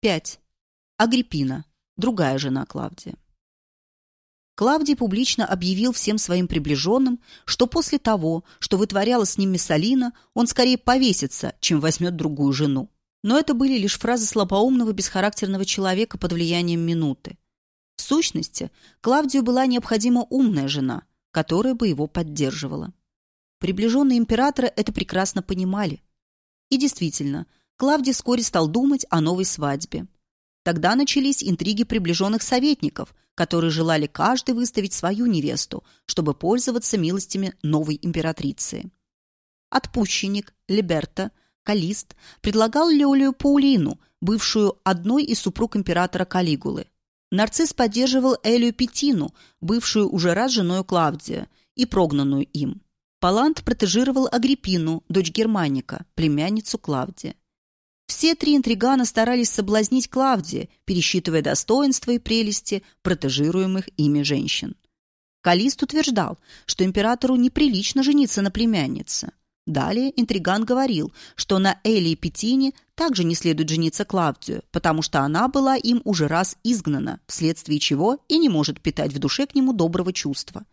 5. Агриппина, другая жена Клавдия. Клавдий публично объявил всем своим приближенным, что после того, что вытворяла с ним Мессалина, он скорее повесится, чем возьмет другую жену. Но это были лишь фразы слабоумного, бесхарактерного человека под влиянием минуты. В сущности, Клавдию была необходима умная жена, которая бы его поддерживала. Приближенные императора это прекрасно понимали. И действительно, Клавдий вскоре стал думать о новой свадьбе. Тогда начались интриги приближенных советников, которые желали каждый выставить свою невесту, чтобы пользоваться милостями новой императрицы. Отпущенник Либерта Калист предлагал Леолию Паулину, бывшую одной из супруг императора Калигулы. Нарцисс поддерживал Элию Петину, бывшую уже раз женой Клавдия, и прогнанную им. Палант протежировал Агриппину, дочь Германика, племянницу Клавдия. Все три интригана старались соблазнить Клавдия, пересчитывая достоинства и прелести протежируемых ими женщин. Калист утверждал, что императору неприлично жениться на племяннице. Далее интриган говорил, что на Элии Петине также не следует жениться Клавдию, потому что она была им уже раз изгнана, вследствие чего и не может питать в душе к нему доброго чувства,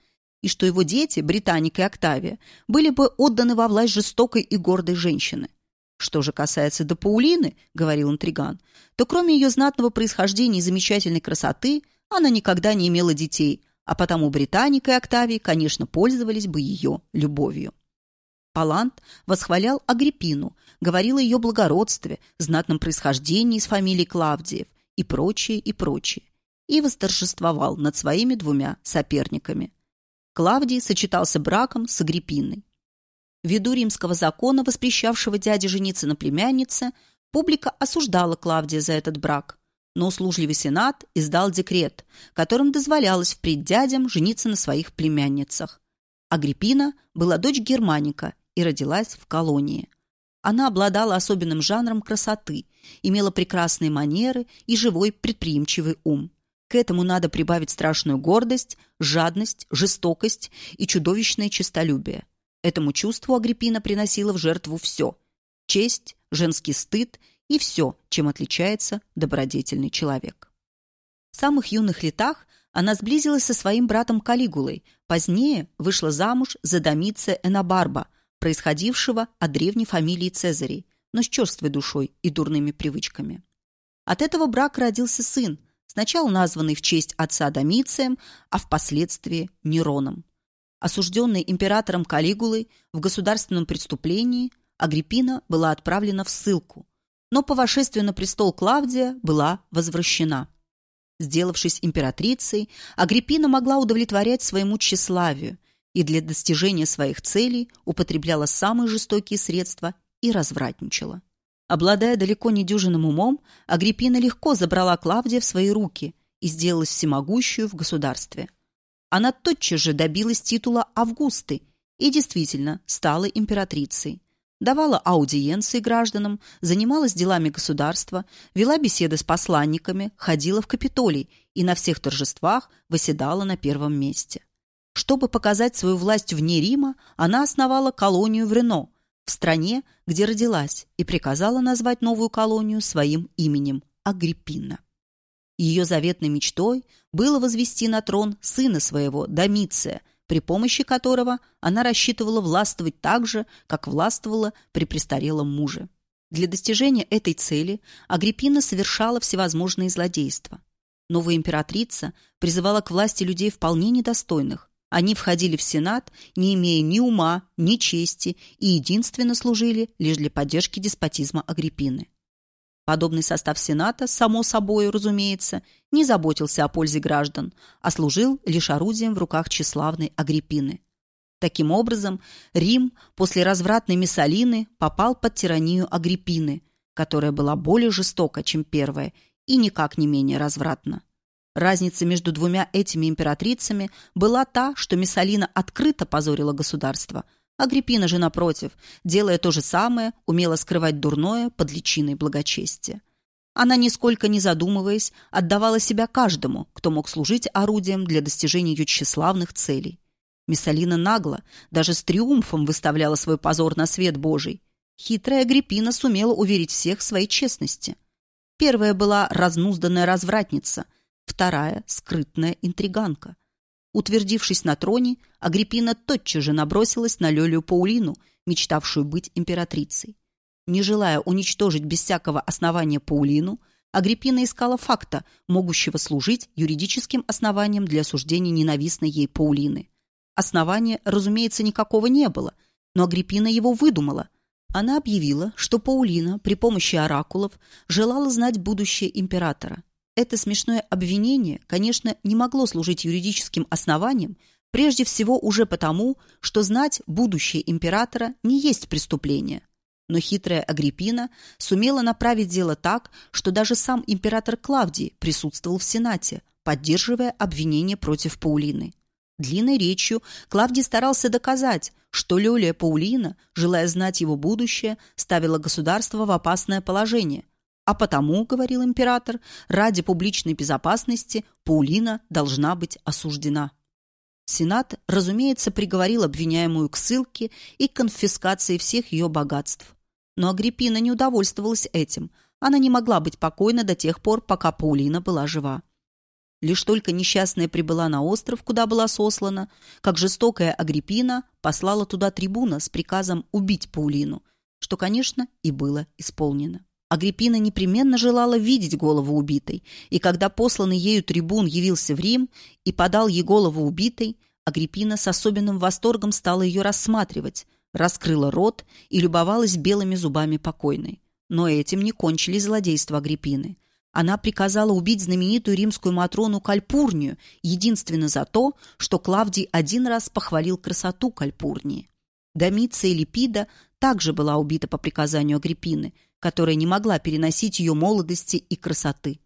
и что его дети, Британик и Октавия, были бы отданы во власть жестокой и гордой женщины. Что же касается до Паулины, говорил интриган, то кроме ее знатного происхождения и замечательной красоты, она никогда не имела детей, а потому Британик и Октавий, конечно, пользовались бы ее любовью. Палант восхвалял Агриппину, говорил о ее благородстве, знатном происхождении из фамилии Клавдиев и прочее, и прочее, и восторжествовал над своими двумя соперниками. Клавдий сочетался браком с Агриппиной. Ввиду римского закона, воспрещавшего дяде жениться на племяннице, публика осуждала Клавдия за этот брак. Но услужливый сенат издал декрет, которым дозволялось впредь дядям жениться на своих племянницах. Агриппина была дочь Германика и родилась в колонии. Она обладала особенным жанром красоты, имела прекрасные манеры и живой предприимчивый ум. К этому надо прибавить страшную гордость, жадность, жестокость и чудовищное честолюбие. Этому чувству Агриппина приносила в жертву все – честь, женский стыд и все, чем отличается добродетельный человек. В самых юных летах она сблизилась со своим братом Калигулой, позднее вышла замуж за Домиция Энабарба, происходившего от древней фамилии Цезарей, но с черствой душой и дурными привычками. От этого брака родился сын, сначала названный в честь отца Домицием, а впоследствии Нероном. Осужденная императором Калигулой в государственном преступлении, Агриппина была отправлена в ссылку, но по вошествию на престол Клавдия была возвращена. Сделавшись императрицей, Агриппина могла удовлетворять своему тщеславию и для достижения своих целей употребляла самые жестокие средства и развратничала. Обладая далеко не дюжинным умом, Агриппина легко забрала Клавдия в свои руки и сделалась всемогущую в государстве она тотчас же добилась титула Августы и действительно стала императрицей. Давала аудиенции гражданам, занималась делами государства, вела беседы с посланниками, ходила в Капитолий и на всех торжествах восседала на первом месте. Чтобы показать свою власть вне Рима, она основала колонию в Рено, в стране, где родилась, и приказала назвать новую колонию своим именем – Агриппина. Ее заветной мечтой было возвести на трон сына своего, Домиция, при помощи которого она рассчитывала властвовать так же, как властвовала при престарелом муже. Для достижения этой цели Агриппина совершала всевозможные злодейства. Новая императрица призывала к власти людей вполне недостойных. Они входили в Сенат, не имея ни ума, ни чести и единственно служили лишь для поддержки деспотизма Агриппины. Подобный состав Сената, само собой, разумеется, не заботился о пользе граждан, а служил лишь орудием в руках тщеславной Агриппины. Таким образом, Рим после развратной Миссалины попал под тиранию Агриппины, которая была более жестока, чем первая, и никак не менее развратна. Разница между двумя этими императрицами была та, что Миссалина открыто позорила государство – Агриппина же, напротив, делая то же самое, умела скрывать дурное под личиной благочестия. Она, нисколько не задумываясь, отдавала себя каждому, кто мог служить орудием для достижения ее тщеславных целей. Миссалина нагло, даже с триумфом выставляла свой позор на свет Божий. Хитрая Агриппина сумела уверить всех в своей честности. Первая была разнузданная развратница, вторая – скрытная интриганка. Утвердившись на троне, Агриппина тотчас же набросилась на Лелию Паулину, мечтавшую быть императрицей. Не желая уничтожить без всякого основания Паулину, Агриппина искала факта, могущего служить юридическим основанием для осуждения ненавистной ей Паулины. Основания, разумеется, никакого не было, но Агриппина его выдумала. Она объявила, что Паулина при помощи оракулов желала знать будущее императора. Это смешное обвинение, конечно, не могло служить юридическим основанием, прежде всего уже потому, что знать будущее императора не есть преступление – но хитрая Агриппина сумела направить дело так, что даже сам император Клавдий присутствовал в Сенате, поддерживая обвинение против Паулины. Длинной речью Клавдий старался доказать, что Лелия Паулина, желая знать его будущее, ставила государство в опасное положение. А потому, говорил император, ради публичной безопасности Паулина должна быть осуждена. Сенат, разумеется, приговорил обвиняемую к ссылке и конфискации всех ее богатств. Но Агриппина не удовольствовалась этим. Она не могла быть покойна до тех пор, пока Паулина была жива. Лишь только несчастная прибыла на остров, куда была сослана, как жестокая Агриппина послала туда трибуна с приказом убить Паулину, что, конечно, и было исполнено. Агриппина непременно желала видеть голову убитой, и когда посланный ею трибун явился в Рим и подал ей голову убитой, Агриппина с особенным восторгом стала ее рассматривать, раскрыла рот и любовалась белыми зубами покойной. Но этим не кончились злодейства Агриппины. Она приказала убить знаменитую римскую Матрону Кальпурнию единственно за то, что Клавдий один раз похвалил красоту Кальпурнии. Домиция Липида также была убита по приказанию Агриппины, которая не могла переносить ее молодости и красоты.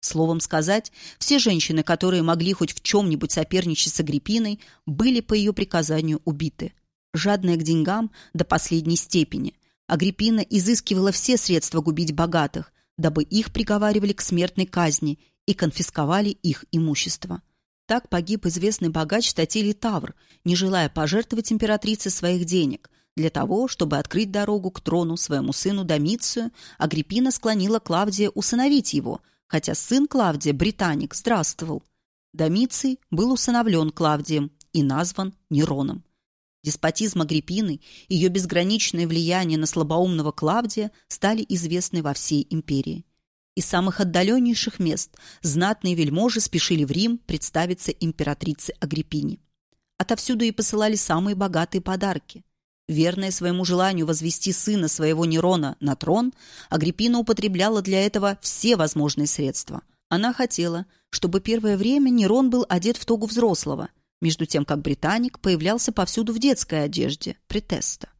Словом сказать, все женщины, которые могли хоть в чем-нибудь соперничать с Агриппиной, были по ее приказанию убиты жадная к деньгам до последней степени. Агриппина изыскивала все средства губить богатых, дабы их приговаривали к смертной казни и конфисковали их имущество. Так погиб известный богач Статилий Тавр, не желая пожертвовать императрице своих денег. Для того, чтобы открыть дорогу к трону своему сыну Домицию, Агриппина склонила Клавдия усыновить его, хотя сын Клавдия, британик, здравствовал. Домиций был усыновлен Клавдием и назван Нероном. Деспотизм Агриппины, ее безграничное влияние на слабоумного Клавдия стали известны во всей империи. Из самых отдаленнейших мест знатные вельможи спешили в Рим представиться императрице Агриппине. Отовсюду ей посылали самые богатые подарки. Верная своему желанию возвести сына своего Нерона на трон, Агриппина употребляла для этого все возможные средства. Она хотела, чтобы первое время Нерон был одет в тогу взрослого – между тем как британик появлялся повсюду в детской одежде, претеста.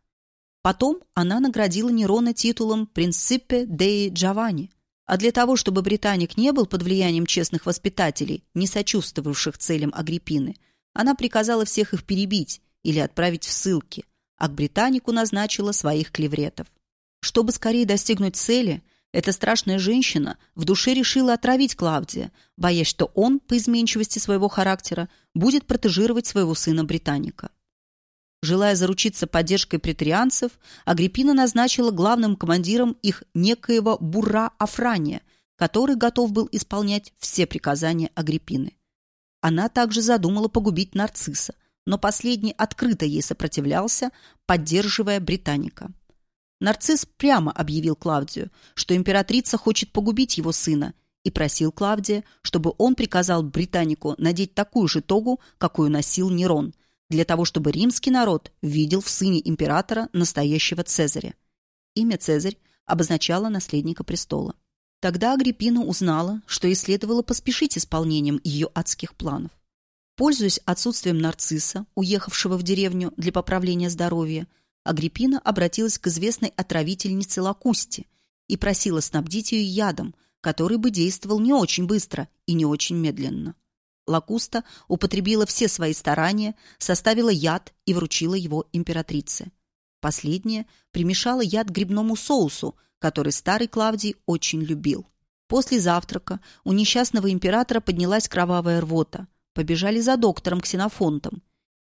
Потом она наградила Нерона титулом «Принципе Деи Джованни», а для того, чтобы британик не был под влиянием честных воспитателей, не сочувствовавших целям Агриппины, она приказала всех их перебить или отправить в ссылки, а к британику назначила своих клевретов. Чтобы скорее достигнуть цели, эта страшная женщина в душе решила отравить Клавдия, боясь, что он, по изменчивости своего характера, будет протежировать своего сына-британника. Желая заручиться поддержкой претарианцев, Агриппина назначила главным командиром их некоего Бурра Афрания, который готов был исполнять все приказания Агриппины. Она также задумала погубить нарцисса, но последний открыто ей сопротивлялся, поддерживая британика. Нарцисс прямо объявил Клавдию, что императрица хочет погубить его сына, и просил Клавдия, чтобы он приказал британику надеть такую же тогу, какую носил Нерон, для того, чтобы римский народ видел в сыне императора настоящего Цезаря. Имя Цезарь обозначало наследника престола. Тогда Агриппина узнала, что ей следовало поспешить исполнением ее адских планов. Пользуясь отсутствием нарцисса, уехавшего в деревню для поправления здоровья, Агриппина обратилась к известной отравительнице Лакусте и просила снабдить ее ядом, который бы действовал не очень быстро и не очень медленно. Лакуста употребила все свои старания, составила яд и вручила его императрице. Последняя примешала яд грибному соусу, который старый Клавдий очень любил. После завтрака у несчастного императора поднялась кровавая рвота. Побежали за доктором Ксенофонтом.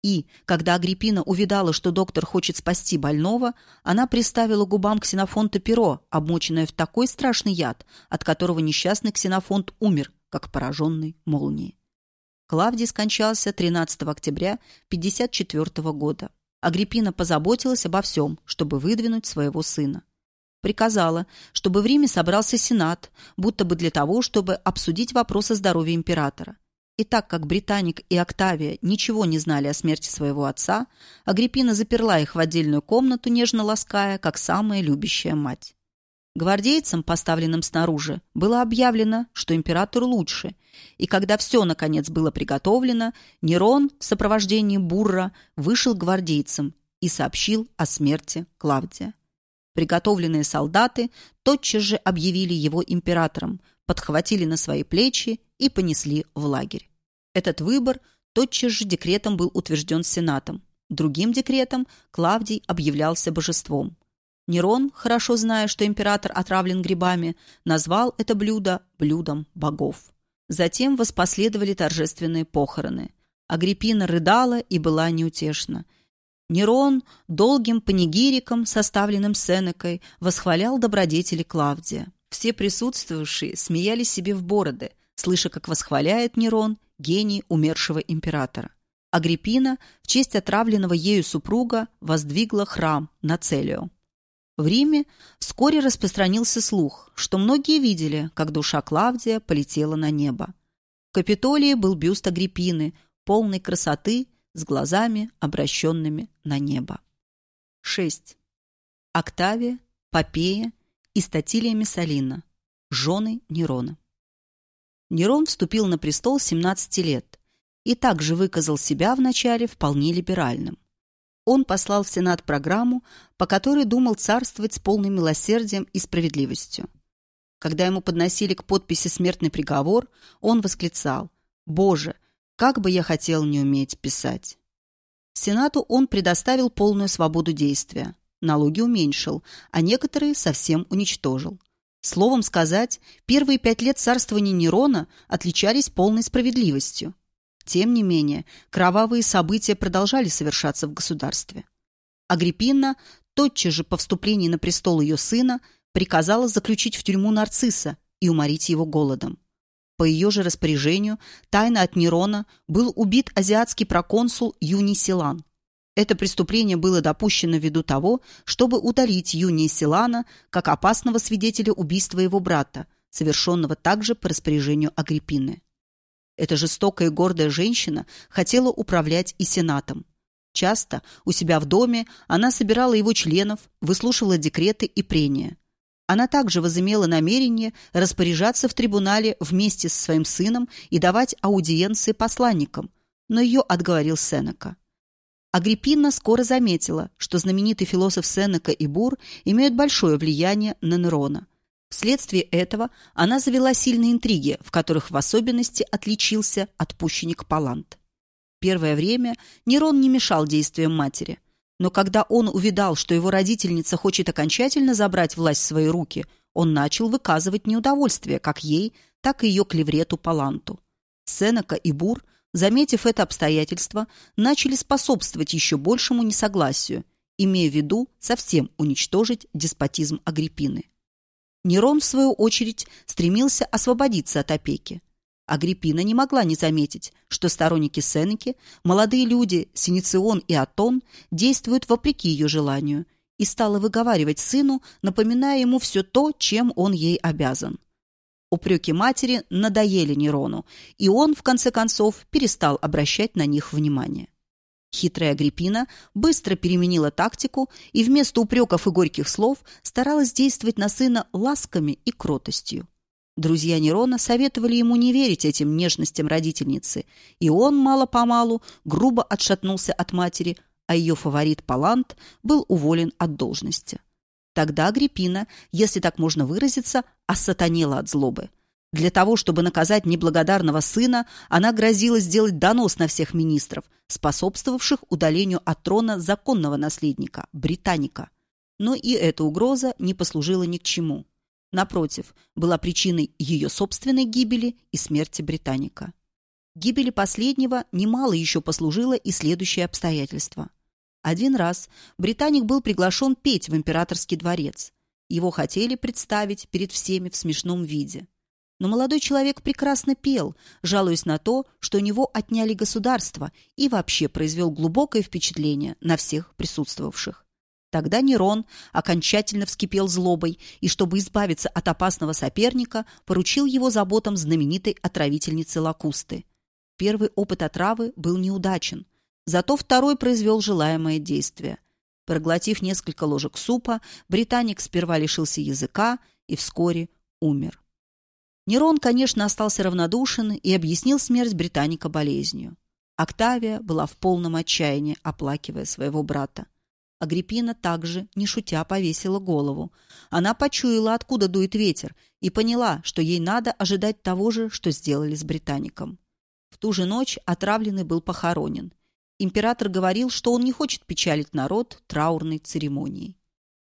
И, когда Агриппина увидала, что доктор хочет спасти больного, она приставила губам ксенофонта перо, обмоченное в такой страшный яд, от которого несчастный ксенофонт умер, как пораженный молнией. Клавдий скончался 13 октября 54 года. Агриппина позаботилась обо всем, чтобы выдвинуть своего сына. Приказала, чтобы в Риме собрался сенат, будто бы для того, чтобы обсудить вопрос о здоровье императора. И так как Британик и Октавия ничего не знали о смерти своего отца, Агриппина заперла их в отдельную комнату, нежно лаская, как самая любящая мать. Гвардейцам, поставленным снаружи, было объявлено, что император лучше, и когда все, наконец, было приготовлено, Нерон в сопровождении Бурра вышел к гвардейцам и сообщил о смерти Клавдия. Приготовленные солдаты тотчас же объявили его императором, подхватили на свои плечи и понесли в лагерь. Этот выбор тотчас же декретом был утвержден Сенатом. Другим декретом Клавдий объявлялся божеством. Нерон, хорошо зная, что император отравлен грибами, назвал это блюдо блюдом богов. Затем воспоследовали торжественные похороны. Агриппина рыдала и была неутешна. Нерон долгим панигириком, составленным Сенекой, восхвалял добродетели Клавдия. Все присутствующие смеялись себе в бороды, слыша, как восхваляет Нерон гений умершего императора. Агриппина в честь отравленного ею супруга воздвигла храм на Целио. В Риме вскоре распространился слух, что многие видели, как душа Клавдия полетела на небо. В Капитолии был бюст Агриппины, полной красоты, с глазами, обращенными на небо. 6. Октавия, Попея и Статилия Мессалина, жены Нерона. Нерон вступил на престол 17 лет и также выказал себя вначале вполне либеральным. Он послал в Сенат программу, по которой думал царствовать с полным милосердием и справедливостью. Когда ему подносили к подписи смертный приговор, он восклицал «Боже, как бы я хотел не уметь писать!» Сенату он предоставил полную свободу действия. Налоги уменьшил, а некоторые совсем уничтожил. Словом сказать, первые пять лет царствования Нерона отличались полной справедливостью. Тем не менее, кровавые события продолжали совершаться в государстве. Агриппина, тотчас же по вступлении на престол ее сына, приказала заключить в тюрьму нарцисса и уморить его голодом. По ее же распоряжению, тайно от Нерона, был убит азиатский проконсул Юний Силан. Это преступление было допущено ввиду того, чтобы удалить Юния Силана как опасного свидетеля убийства его брата, совершенного также по распоряжению Агриппины. Эта жестокая и гордая женщина хотела управлять и Сенатом. Часто у себя в доме она собирала его членов, выслушивала декреты и прения. Она также возымела намерение распоряжаться в трибунале вместе со своим сыном и давать аудиенции посланникам, но ее отговорил Сенека. Агриппина скоро заметила, что знаменитый философ Сенека и Бур имеют большое влияние на Нерона – Вследствие этого она завела сильные интриги, в которых в особенности отличился отпущенник Палант. Первое время Нерон не мешал действиям матери, но когда он увидал, что его родительница хочет окончательно забрать власть в свои руки, он начал выказывать неудовольствие как ей, так и ее клеврету Паланту. Сенека и Бур, заметив это обстоятельство, начали способствовать еще большему несогласию, имея в виду совсем уничтожить деспотизм Агриппины. Нерон, в свою очередь, стремился освободиться от опеки. Агриппина не могла не заметить, что сторонники Сенеки, молодые люди Синицион и Атон, действуют вопреки ее желанию, и стала выговаривать сыну, напоминая ему все то, чем он ей обязан. Упреки матери надоели Нерону, и он, в конце концов, перестал обращать на них внимание. Хитрая Агриппина быстро переменила тактику и вместо упреков и горьких слов старалась действовать на сына ласками и кротостью. Друзья Нерона советовали ему не верить этим нежностям родительницы, и он мало-помалу грубо отшатнулся от матери, а ее фаворит Палант был уволен от должности. Тогда Агриппина, если так можно выразиться, осатанела от злобы. Для того, чтобы наказать неблагодарного сына, она грозила сделать донос на всех министров, способствовавших удалению от трона законного наследника, британика. Но и эта угроза не послужила ни к чему. Напротив, была причиной ее собственной гибели и смерти британика. Гибели последнего немало еще послужило и следующее обстоятельство. Один раз британик был приглашен петь в императорский дворец. Его хотели представить перед всеми в смешном виде. Но молодой человек прекрасно пел, жалуясь на то, что у него отняли государство и вообще произвел глубокое впечатление на всех присутствовавших. Тогда Нерон окончательно вскипел злобой и, чтобы избавиться от опасного соперника, поручил его заботам знаменитой отравительницы Лакусты. Первый опыт отравы был неудачен, зато второй произвел желаемое действие. Проглотив несколько ложек супа, британик сперва лишился языка и вскоре умер. Нерон, конечно, остался равнодушен и объяснил смерть британика болезнью. Октавия была в полном отчаянии, оплакивая своего брата. Агриппина также, не шутя, повесила голову. Она почуяла, откуда дует ветер, и поняла, что ей надо ожидать того же, что сделали с британиком. В ту же ночь отравленный был похоронен. Император говорил, что он не хочет печалить народ траурной церемонией.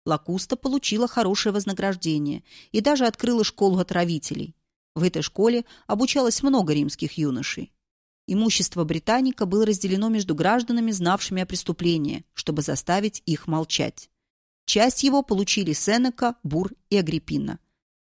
Лакуста получила хорошее вознаграждение и даже открыла школу отравителей. В этой школе обучалось много римских юношей. Имущество британика было разделено между гражданами, знавшими о преступлении, чтобы заставить их молчать. Часть его получили Сенека, Бур и Агриппина.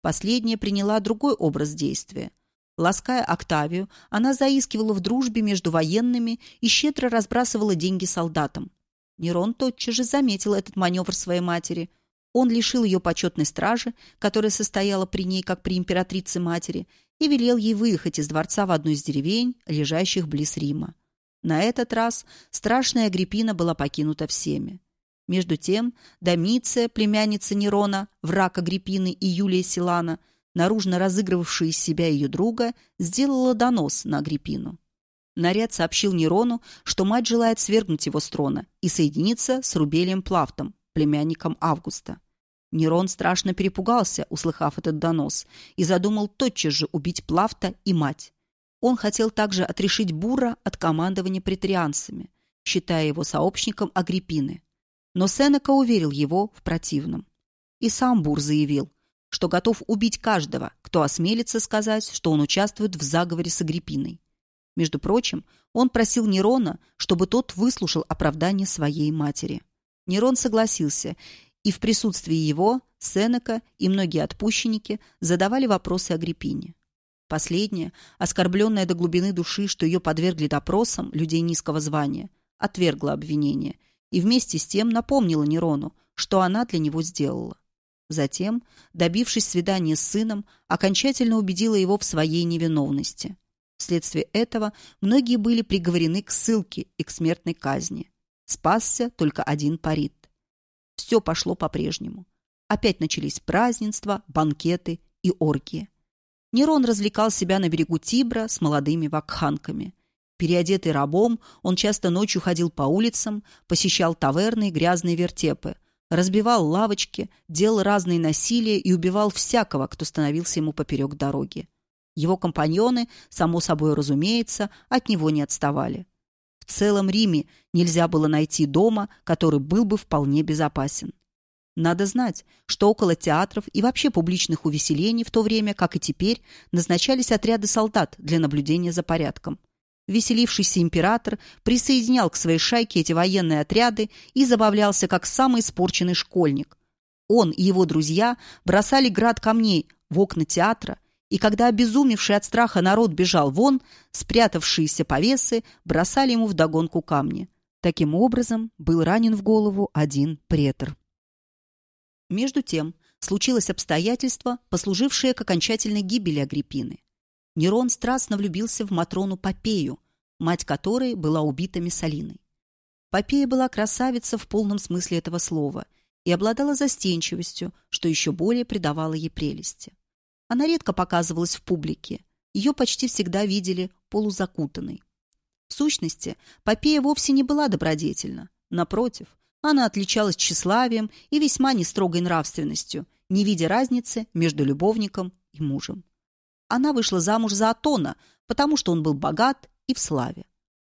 Последняя приняла другой образ действия. Лаская Октавию, она заискивала в дружбе между военными и щедро разбрасывала деньги солдатам. Нерон тотчас же заметил этот маневр своей матери – он лишил ее почетной стражи, которая состояла при ней, как при императрице-матери, и велел ей выехать из дворца в одну из деревень, лежащих близ Рима. На этот раз страшная Агриппина была покинута всеми. Между тем Домиция, племянница Нерона, враг Агриппины и Юлия Силана, наружно разыгрывавшая из себя ее друга, сделала донос на Агриппину. Наряд сообщил Нерону, что мать желает свергнуть его с трона и соединиться с Рубелием Плавтом, племянником Августа. Нерон страшно перепугался, услыхав этот донос, и задумал тотчас же убить Плафта и мать. Он хотел также отрешить Бура от командования претарианцами, считая его сообщником Агриппины. Но Сенека уверил его в противном. И сам Бур заявил, что готов убить каждого, кто осмелится сказать, что он участвует в заговоре с Агриппиной. Между прочим, он просил Нерона, чтобы тот выслушал оправдание своей матери. Нерон согласился, и в присутствии его Сенека и многие отпущенники задавали вопросы Агриппине. Последняя, оскорбленная до глубины души, что ее подвергли допросам людей низкого звания, отвергла обвинение и вместе с тем напомнила Нерону, что она для него сделала. Затем, добившись свидания с сыном, окончательно убедила его в своей невиновности. Вследствие этого многие были приговорены к ссылке и к смертной казни. Спасся только один парит. Все пошло по-прежнему. Опять начались празднества, банкеты и оргии. Нерон развлекал себя на берегу Тибра с молодыми вакханками. Переодетый рабом, он часто ночью ходил по улицам, посещал таверны и грязные вертепы, разбивал лавочки, делал разные насилия и убивал всякого, кто становился ему поперек дороги. Его компаньоны, само собой разумеется, от него не отставали. В целом Риме нельзя было найти дома, который был бы вполне безопасен. Надо знать, что около театров и вообще публичных увеселений в то время, как и теперь, назначались отряды солдат для наблюдения за порядком. Веселившийся император присоединял к своей шайке эти военные отряды и забавлялся как самый испорченный школьник. Он и его друзья бросали град камней в окна театра и когда обезумевший от страха народ бежал вон, спрятавшиеся повесы бросали ему вдогонку камни. Таким образом, был ранен в голову один претор. Между тем, случилось обстоятельство, послужившее к окончательной гибели Агриппины. Нерон страстно влюбился в Матрону Попею, мать которой была убита Мессалиной. Попея была красавица в полном смысле этого слова и обладала застенчивостью, что еще более придавало ей прелести. Она редко показывалась в публике. Ее почти всегда видели полузакутанной. В сущности, Попея вовсе не была добродетельна. Напротив, она отличалась тщеславием и весьма нестрогой нравственностью, не видя разницы между любовником и мужем. Она вышла замуж за Атона, потому что он был богат и в славе.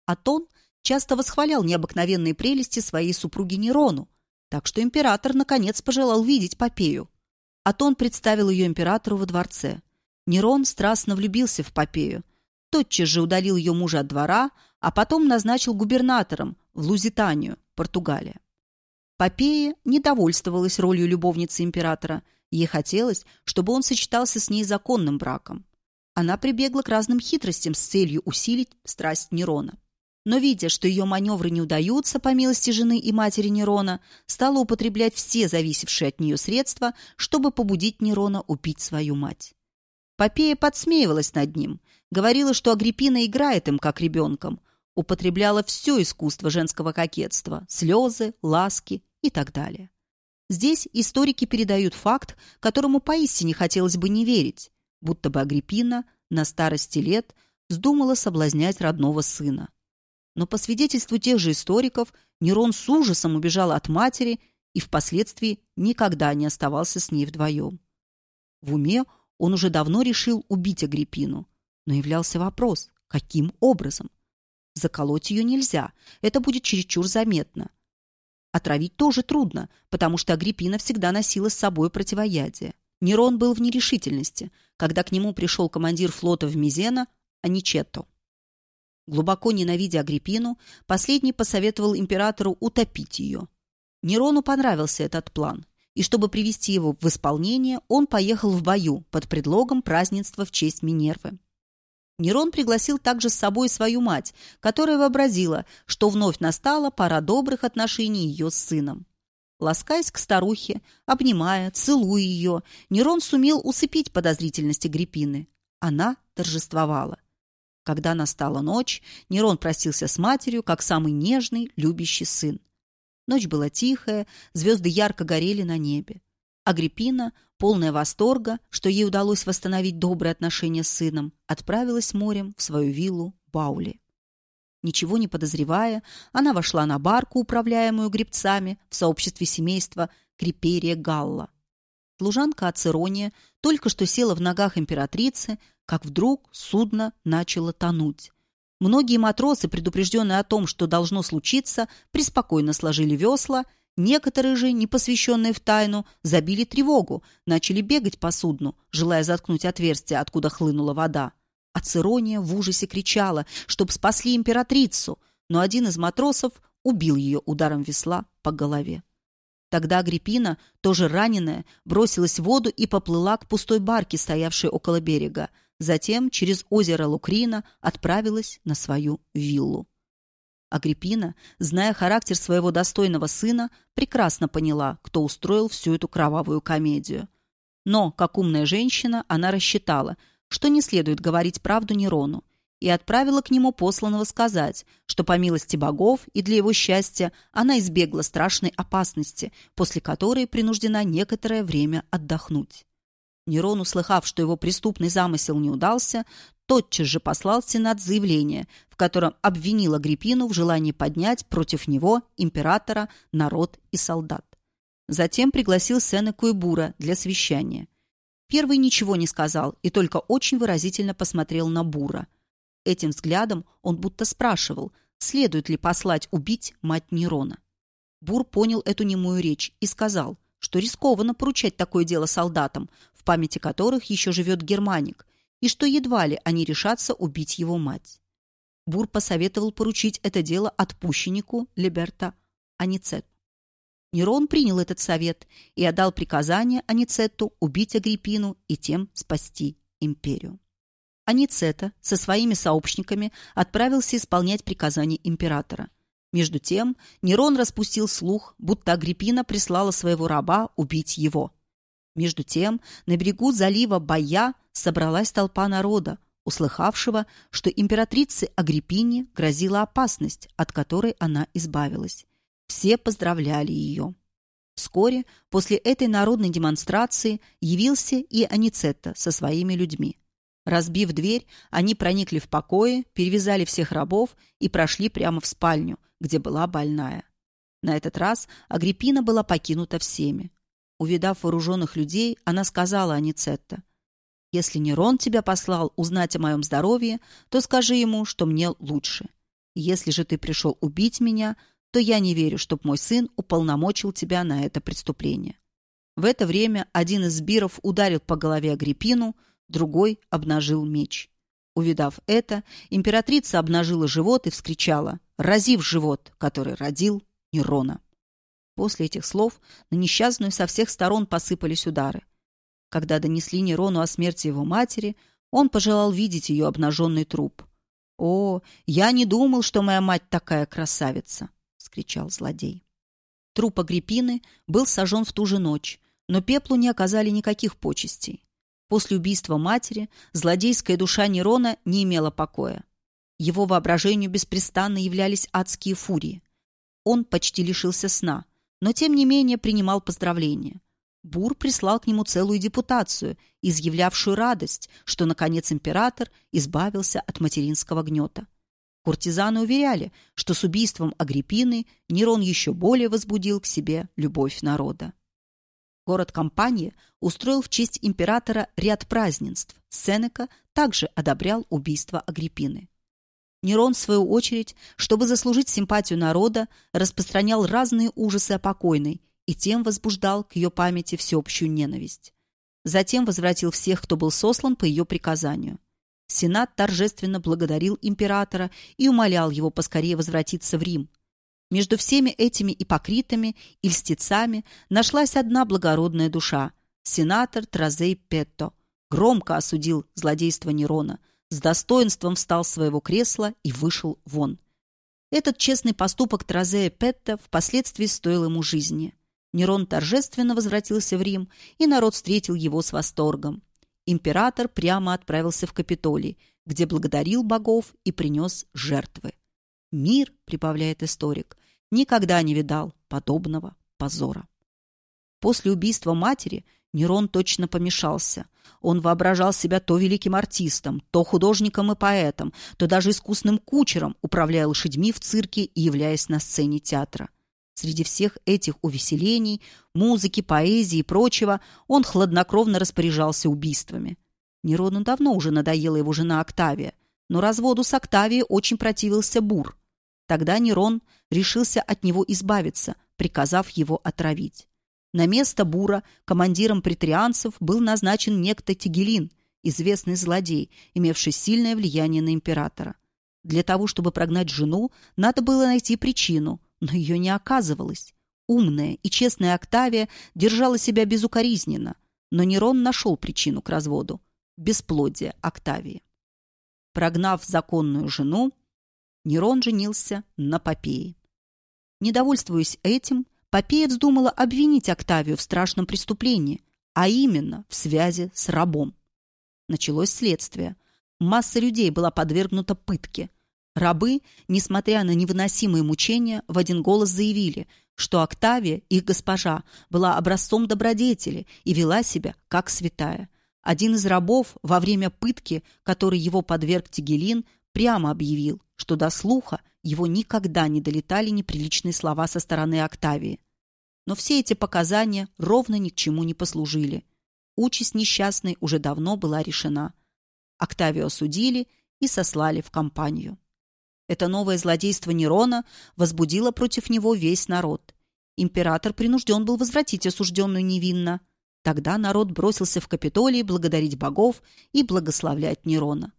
Атон часто восхвалял необыкновенные прелести своей супруги Нерону, так что император наконец пожелал видеть Попею. Атон представил ее императору во дворце. Нерон страстно влюбился в Попею. тотчас же удалил ее мужа от двора, а потом назначил губернатором в Лузитанию, Португалия. Попея не довольствовалась ролью любовницы императора. Ей хотелось, чтобы он сочетался с ней законным браком. Она прибегла к разным хитростям с целью усилить страсть Нерона. Но, видя, что ее маневры не удаются, по милости жены и матери Нерона, стала употреблять все зависевшие от нее средства, чтобы побудить Нерона убить свою мать. Попея подсмеивалась над ним, говорила, что Агриппина играет им, как ребенком, употребляла все искусство женского кокетства – слезы, ласки и так далее. Здесь историки передают факт, которому поистине хотелось бы не верить, будто бы Агриппина на старости лет вздумала соблазнять родного сына. Но по свидетельству тех же историков, Нерон с ужасом убежал от матери и впоследствии никогда не оставался с ней вдвоем. В уме он уже давно решил убить Агриппину, но являлся вопрос, каким образом? Заколоть ее нельзя, это будет чересчур заметно. Отравить тоже трудно, потому что Агриппина всегда носила с собой противоядие. Нерон был в нерешительности, когда к нему пришел командир флота в Мизена Аничетто. Глубоко ненавидя Агриппину, последний посоветовал императору утопить ее. Нерону понравился этот план, и чтобы привести его в исполнение, он поехал в бою под предлогом празднества в честь Минервы. Нерон пригласил также с собой свою мать, которая вообразила, что вновь настала пора добрых отношений ее с сыном. Ласкаясь к старухе, обнимая, целуя ее, Нерон сумел усыпить подозрительность Агриппины. Она торжествовала. Когда настала ночь, Нерон простился с матерью, как самый нежный, любящий сын. Ночь была тихая, звезды ярко горели на небе. Агриппина, полная восторга, что ей удалось восстановить добрые отношения с сыном, отправилась морем в свою виллу Баули. Ничего не подозревая, она вошла на барку, управляемую гребцами в сообществе семейства Криперия Галла. Служанка Ацерония только что села в ногах императрицы, как вдруг судно начало тонуть. Многие матросы, предупрежденные о том, что должно случиться, преспокойно сложили весла, некоторые же, не посвященные в тайну, забили тревогу, начали бегать по судну, желая заткнуть отверстие, откуда хлынула вода. А Цирония в ужасе кричала, чтоб спасли императрицу, но один из матросов убил ее ударом весла по голове. Тогда Агриппина, тоже раненая, бросилась в воду и поплыла к пустой барке, стоявшей около берега. Затем через озеро Лукрина отправилась на свою виллу. Агриппина, зная характер своего достойного сына, прекрасно поняла, кто устроил всю эту кровавую комедию. Но, как умная женщина, она рассчитала, что не следует говорить правду Нерону, и отправила к нему посланного сказать, что по милости богов и для его счастья она избегла страшной опасности, после которой принуждена некоторое время отдохнуть. Нерон, услыхав, что его преступный замысел не удался, тотчас же послал Сенат заявление, в котором обвинил Агриппину в желании поднять против него, императора, народ и солдат. Затем пригласил Сенеку и Бура для совещания. Первый ничего не сказал и только очень выразительно посмотрел на Бура. Этим взглядом он будто спрашивал, следует ли послать убить мать Нерона. Бур понял эту немую речь и сказал, что рискованно поручать такое дело солдатам, памяти которых еще живет Германик, и что едва ли они решатся убить его мать. Бур посоветовал поручить это дело отпущеннику Либерта Аницетту. Нерон принял этот совет и отдал приказание Аницетту убить Агриппину и тем спасти империю. Аницета со своими сообщниками отправился исполнять приказания императора. Между тем Нерон распустил слух, будто Агриппина прислала своего раба убить его. Между тем на берегу залива Бая собралась толпа народа, услыхавшего, что императрице Агриппине грозила опасность, от которой она избавилась. Все поздравляли ее. Вскоре после этой народной демонстрации явился и Аницетта со своими людьми. Разбив дверь, они проникли в покои, перевязали всех рабов и прошли прямо в спальню, где была больная. На этот раз Агриппина была покинута всеми. Увидав вооруженных людей, она сказала Аницетта, «Если Нерон тебя послал узнать о моем здоровье, то скажи ему, что мне лучше. Если же ты пришел убить меня, то я не верю, чтоб мой сын уполномочил тебя на это преступление». В это время один из сбиров ударил по голове Агриппину, другой обнажил меч. Увидав это, императрица обнажила живот и вскричала, разив живот, который родил Нерона. После этих слов на несчастную со всех сторон посыпались удары. Когда донесли Нерону о смерти его матери, он пожелал видеть ее обнаженный труп. «О, я не думал, что моя мать такая красавица!» — скричал злодей. Труп Агриппины был сожжен в ту же ночь, но пеплу не оказали никаких почестей. После убийства матери злодейская душа Нерона не имела покоя. Его воображению беспрестанно являлись адские фурии. Он почти лишился сна, но тем не менее принимал поздравления. Бур прислал к нему целую депутацию, изъявлявшую радость, что, наконец, император избавился от материнского гнета. Куртизаны уверяли, что с убийством Агриппины Нерон еще более возбудил к себе любовь народа. Город Кампания устроил в честь императора ряд празднеств. Сенека также одобрял убийство Агриппины. Нерон, в свою очередь, чтобы заслужить симпатию народа, распространял разные ужасы о покойной и тем возбуждал к ее памяти всеобщую ненависть. Затем возвратил всех, кто был сослан по ее приказанию. Сенат торжественно благодарил императора и умолял его поскорее возвратиться в Рим – между всеми этими ипокритами и льстецами нашлась одна благородная душа – сенатор Тразей Петто. Громко осудил злодейство Нерона, с достоинством встал с своего кресла и вышел вон. Этот честный поступок Тразея Петто впоследствии стоил ему жизни. Нерон торжественно возвратился в Рим, и народ встретил его с восторгом. Император прямо отправился в Капитолий, где благодарил богов и принес жертвы. Мир, прибавляет историк, никогда не видал подобного позора. После убийства матери Нерон точно помешался. Он воображал себя то великим артистом, то художником и поэтом, то даже искусным кучером, управляя лошадьми в цирке и являясь на сцене театра. Среди всех этих увеселений, музыки, поэзии и прочего он хладнокровно распоряжался убийствами. Нерону давно уже надоела его жена Октавия, но разводу с Октавией очень противился Бур – Тогда Нерон решился от него избавиться, приказав его отравить. На место Бура командиром претрианцев был назначен некто Тигелин, известный злодей, имевший сильное влияние на императора. Для того, чтобы прогнать жену, надо было найти причину, но ее не оказывалось. Умная и честная Октавия держала себя безукоризненно, но Нерон нашел причину к разводу – бесплодие Октавии. Прогнав законную жену, Нерон женился на Попее. Недовольствуясь этим, Попея вздумала обвинить Октавию в страшном преступлении, а именно в связи с рабом. Началось следствие. Масса людей была подвергнута пытке. Рабы, несмотря на невыносимые мучения, в один голос заявили, что Октавия, их госпожа, была образцом добродетели и вела себя как святая. Один из рабов во время пытки, который его подверг Тигелин, прямо объявил, что до слуха его никогда не долетали неприличные слова со стороны Октавии. Но все эти показания ровно ни к чему не послужили. Участь несчастной уже давно была решена. Октавию осудили и сослали в компанию. Это новое злодейство Нерона возбудило против него весь народ. Император принужден был возвратить осужденную невинно. Тогда народ бросился в Капитолий благодарить богов и благословлять Нерона.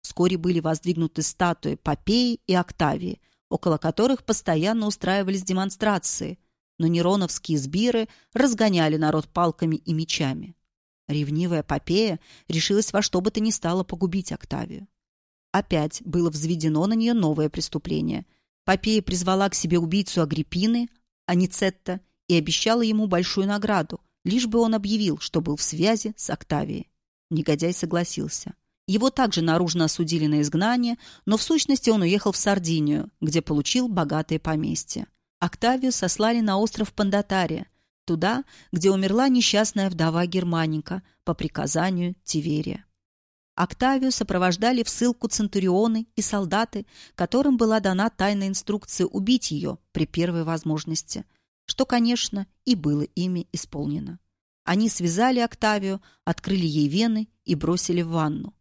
Вскоре были воздвигнуты статуи Попеи и Октавии, около которых постоянно устраивались демонстрации, но нероновские сбиры разгоняли народ палками и мечами. Ревнивая Попея решилась во что бы то ни стало погубить Октавию. Опять было взведено на нее новое преступление. Попея призвала к себе убийцу Агриппины, Аницетта, и обещала ему большую награду, лишь бы он объявил, что был в связи с Октавией. Негодяй согласился. Его также наружно осудили на изгнание, но в сущности он уехал в Сардинию, где получил богатое поместье. Октавию сослали на остров Пандатария, туда, где умерла несчастная вдова Германика по приказанию Тиверия. Октавию сопровождали в ссылку центурионы и солдаты, которым была дана тайная инструкция убить ее при первой возможности, что, конечно, и было ими исполнено. Они связали Октавию, открыли ей вены и бросили в ванну.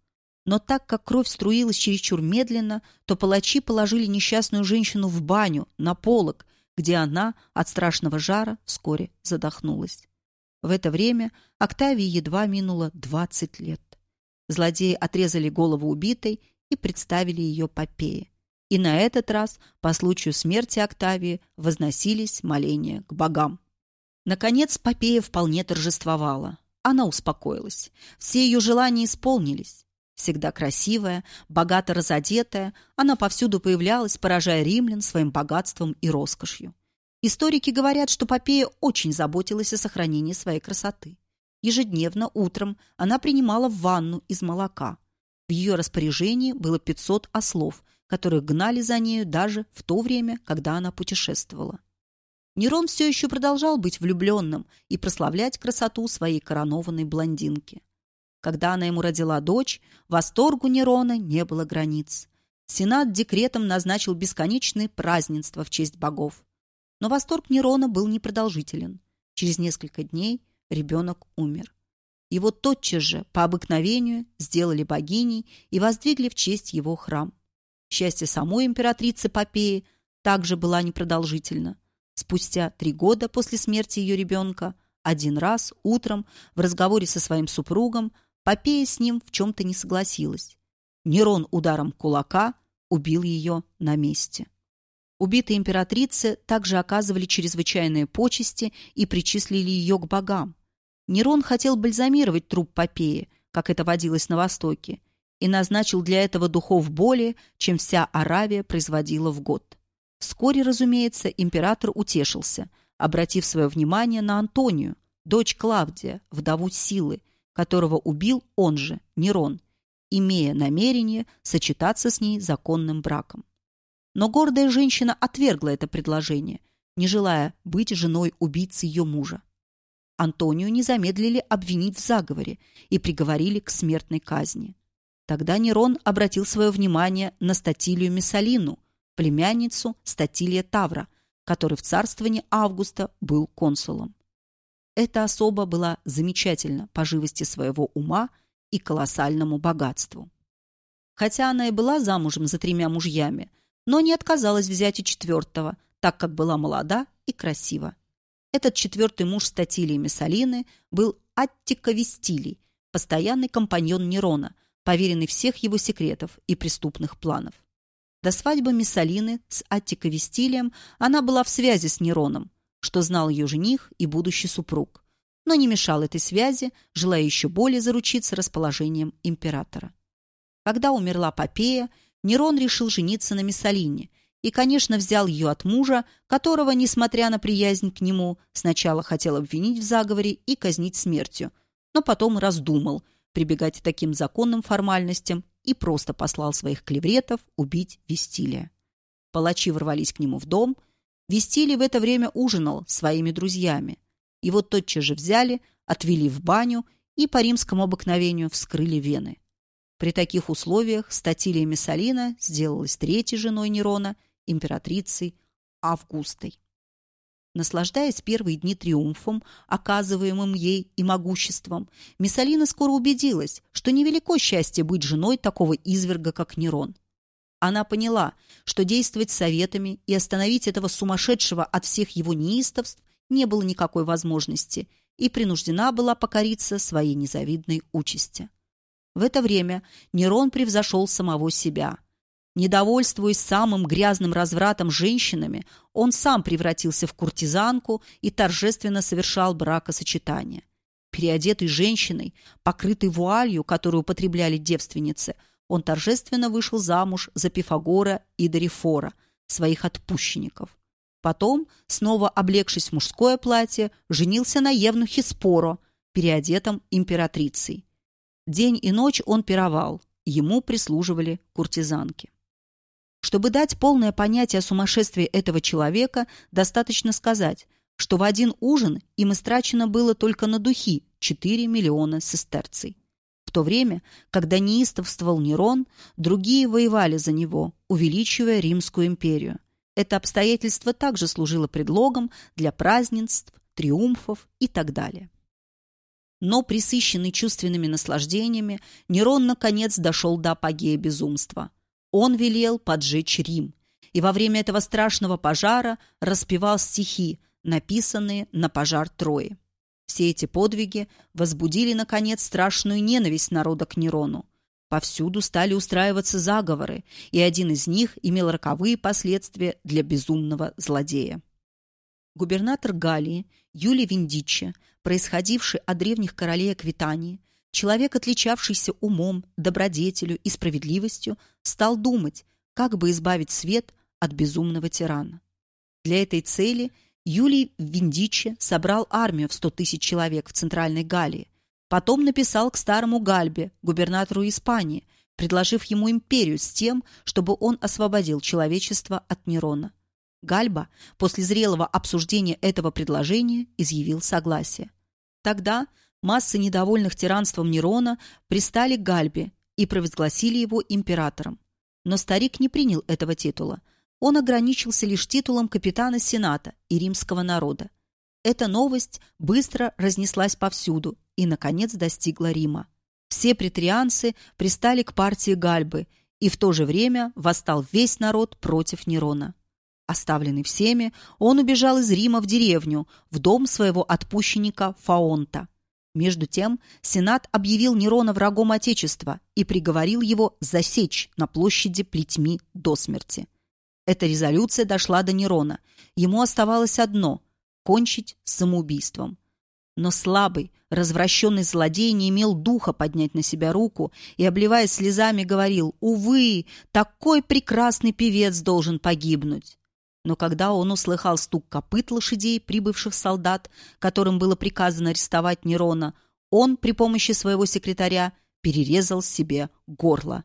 Но так как кровь струилась чересчур медленно, то палачи положили несчастную женщину в баню, на полок, где она от страшного жара вскоре задохнулась. В это время Октавии едва минуло 20 лет. Злодеи отрезали голову убитой и представили ее Попее. И на этот раз, по случаю смерти Октавии, возносились моления к богам. Наконец Попея вполне торжествовала. Она успокоилась. Все ее желания исполнились. Всегда красивая, богато разодетая, она повсюду появлялась, поражая римлян своим богатством и роскошью. Историки говорят, что Попея очень заботилась о сохранении своей красоты. Ежедневно утром она принимала ванну из молока. В ее распоряжении было 500 ослов, которых гнали за нею даже в то время, когда она путешествовала. Нерон все еще продолжал быть влюбленным и прославлять красоту своей коронованной блондинки. Когда она ему родила дочь, восторгу Нерона не было границ. Сенат декретом назначил бесконечные празднества в честь богов. Но восторг Нерона был непродолжителен. Через несколько дней ребенок умер. Его тотчас же, по обыкновению, сделали богиней и воздвигли в честь его храм. Счастье самой императрицы Попеи также была непродолжительна. Спустя три года после смерти ее ребенка, один раз, утром, в разговоре со своим супругом, Попея с ним в чем-то не согласилась. Нерон ударом кулака убил ее на месте. Убитые императрицы также оказывали чрезвычайные почести и причислили ее к богам. Нерон хотел бальзамировать труп Попеи, как это водилось на Востоке, и назначил для этого духов более, чем вся Аравия производила в год. Вскоре, разумеется, император утешился, обратив свое внимание на Антонию, дочь Клавдия, вдову Силы, которого убил он же, Нерон, имея намерение сочетаться с ней законным браком. Но гордая женщина отвергла это предложение, не желая быть женой убийцы ее мужа. Антонию не замедлили обвинить в заговоре и приговорили к смертной казни. Тогда Нерон обратил свое внимание на Статилию Миссалину, племянницу Статилия Тавра, который в царствовании Августа был консулом. Эта особа была замечательна по живости своего ума и колоссальному богатству. Хотя она и была замужем за тремя мужьями, но не отказалась взять и четвертого, так как была молода и красива. Этот четвертый муж Статилии Мессалины был Аттика Вестилий, постоянный компаньон Нерона, поверенный всех его секретов и преступных планов. До свадьбы Мессалины с Аттика Вестилием она была в связи с Нероном, что знал ее жених и будущий супруг, но не мешал этой связи, желая еще более заручиться расположением императора. Когда умерла Попея, Нерон решил жениться на Миссалине и, конечно, взял ее от мужа, которого, несмотря на приязнь к нему, сначала хотел обвинить в заговоре и казнить смертью, но потом раздумал прибегать к таким законным формальностям и просто послал своих клевретов убить Вестилия. Палачи ворвались к нему в дом. Вестилий в это время ужинал своими друзьями. Его тотчас же взяли, отвели в баню и по римскому обыкновению вскрыли вены. При таких условиях Статилия Мессалина сделалась третьей женой Нерона, императрицей Августой. Наслаждаясь первые дни триумфом, оказываемым ей и могуществом, Мессалина скоро убедилась, что невелико счастье быть женой такого изверга, как Нерон. Она поняла, что действовать советами и остановить этого сумасшедшего от всех его неистовств не было никакой возможности и принуждена была покориться своей незавидной участи. В это время Нерон превзошел самого себя. Недовольствуясь самым грязным развратом женщинами, он сам превратился в куртизанку и торжественно совершал бракосочетание. Переодетый женщиной, покрытой вуалью, которую употребляли девственницы, он торжественно вышел замуж за Пифагора и Дорифора, своих отпущенников. Потом, снова облегшись в мужское платье, женился на Евнухе Споро, переодетом императрицей. День и ночь он пировал, ему прислуживали куртизанки. Чтобы дать полное понятие о сумасшествии этого человека, достаточно сказать, что в один ужин им истрачено было только на духи 4 миллиона сестерций. В то время, когда неистовствовал Нерон, другие воевали за него, увеличивая Римскую империю. Это обстоятельство также служило предлогом для празднеств, триумфов и так далее. Но, присыщенный чувственными наслаждениями, Нерон наконец дошел до апогея безумства. Он велел поджечь Рим, и во время этого страшного пожара распевал стихи, написанные на пожар Трои. Все эти подвиги возбудили, наконец, страшную ненависть народа к Нерону. Повсюду стали устраиваться заговоры, и один из них имел роковые последствия для безумного злодея. Губернатор Галлии Юлий Виндичи, происходивший от древних королей Аквитании, человек, отличавшийся умом, добродетелью и справедливостью, стал думать, как бы избавить свет от безумного тирана. Для этой цели Юлий Виндичи собрал армию в 100 тысяч человек в Центральной Галлии, Потом написал к старому Гальбе, губернатору Испании, предложив ему империю с тем, чтобы он освободил человечество от Нерона. Гальба после зрелого обсуждения этого предложения изъявил согласие. Тогда массы недовольных тиранством Нерона пристали к Гальбе и провозгласили его императором. Но старик не принял этого титула. Он ограничился лишь титулом капитана Сената и римского народа. Эта новость быстро разнеслась повсюду и, наконец, достигла Рима. Все претрианцы пристали к партии Гальбы, и в то же время восстал весь народ против Нерона. Оставленный всеми, он убежал из Рима в деревню, в дом своего отпущенника Фаонта. Между тем, Сенат объявил Нерона врагом Отечества и приговорил его засечь на площади плетьми до смерти. Эта резолюция дошла до Нерона. Ему оставалось одно – кончить самоубийством. Но слабый, развращенный злодей не имел духа поднять на себя руку и, обливаясь слезами, говорил «Увы, такой прекрасный певец должен погибнуть». Но когда он услыхал стук копыт лошадей, прибывших солдат, которым было приказано арестовать Нерона, он при помощи своего секретаря перерезал себе горло.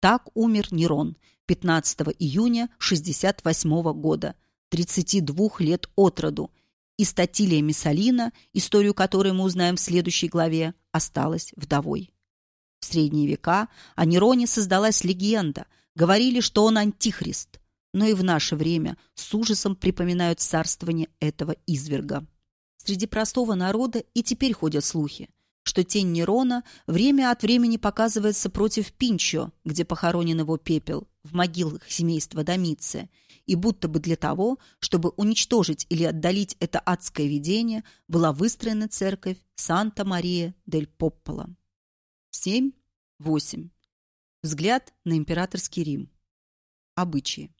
Так умер Нерон 15 июня 68 года, 32 лет от роду, и Статилия Миссалина, историю которой мы узнаем в следующей главе, осталась вдовой. В средние века о Нероне создалась легенда, говорили, что он антихрист, но и в наше время с ужасом припоминают царствование этого изверга. Среди простого народа и теперь ходят слухи, что тень Нерона время от времени показывается против Пинчо, где похоронен его пепел, в могилах семейства Домиция, и будто бы для того, чтобы уничтожить или отдалить это адское видение, была выстроена церковь Санта-Мария-дель-Поппола. 7.8. Взгляд на императорский Рим. Обычаи.